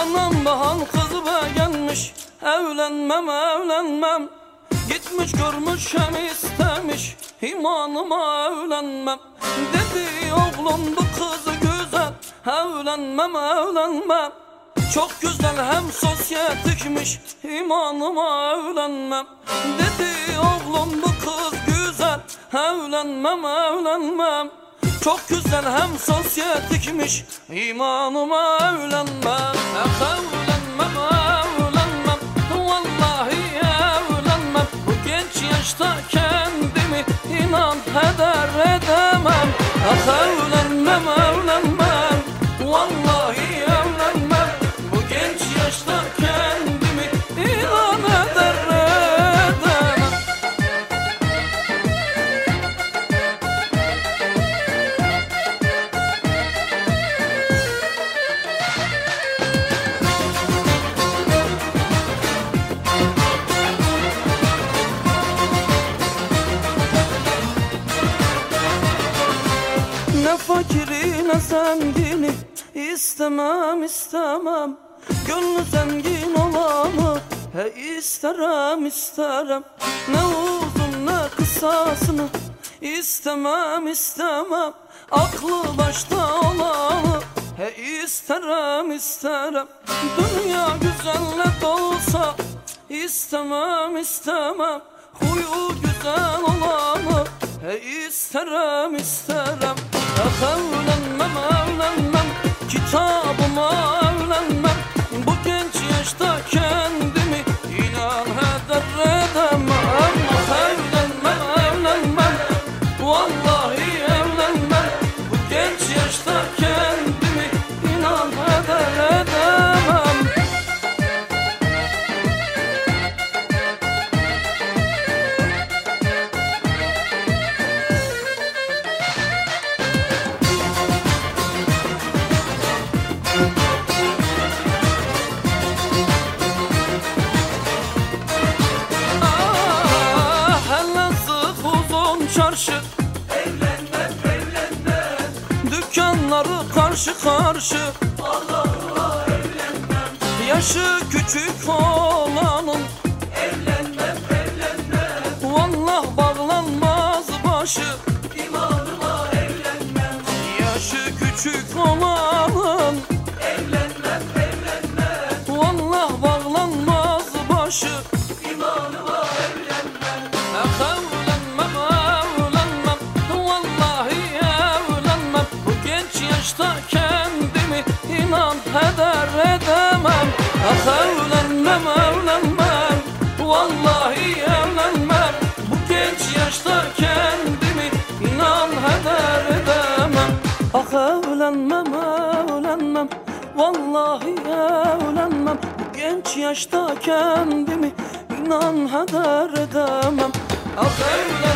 Anam bahan kızı be gelmiş. Evlenmem evlenmem. Gitmiş görmüş hem istemiş. İmanıma evlenmem. Dedi oğlum bu kızı güzel. Evlenmem evlenmem. Çok güzel hem sosyetikmiş. İmanıma evlenmem. Dedi oğlum bu kız güzel. Evlenmem evlenmem Çok güzel hem sosyetikmiş. İmanıma evlenmem evlenmem evlenmem. Vallahi evlenmem. Bu genç yaşta kendimi inan heder edemem. Evlenmem Ne fakiri ne zengini istemem istemem. Gönlü zengin olanı he isterim isterim Ne uzun ne kısasını istemem istemem. Aklı başta olanı he isterim isterim Dünya güzelle dolsa istemem istemem. Huyu güzel olanı He isterim isterim evlenmem evlenmem Kitabıma karşı. Karşı Allah Allah evlenmem Yaşı küçük olanın heder edemem. Ah evlenmem. Evlenmem Vallahi evlenmem. Bu genç yaşta kendimi inan heder edemem. Ah evlenmem evlenmem. Vallahi evlenmem. Bu genç yaşta kendimi inan heder edemem. Ah evlenmem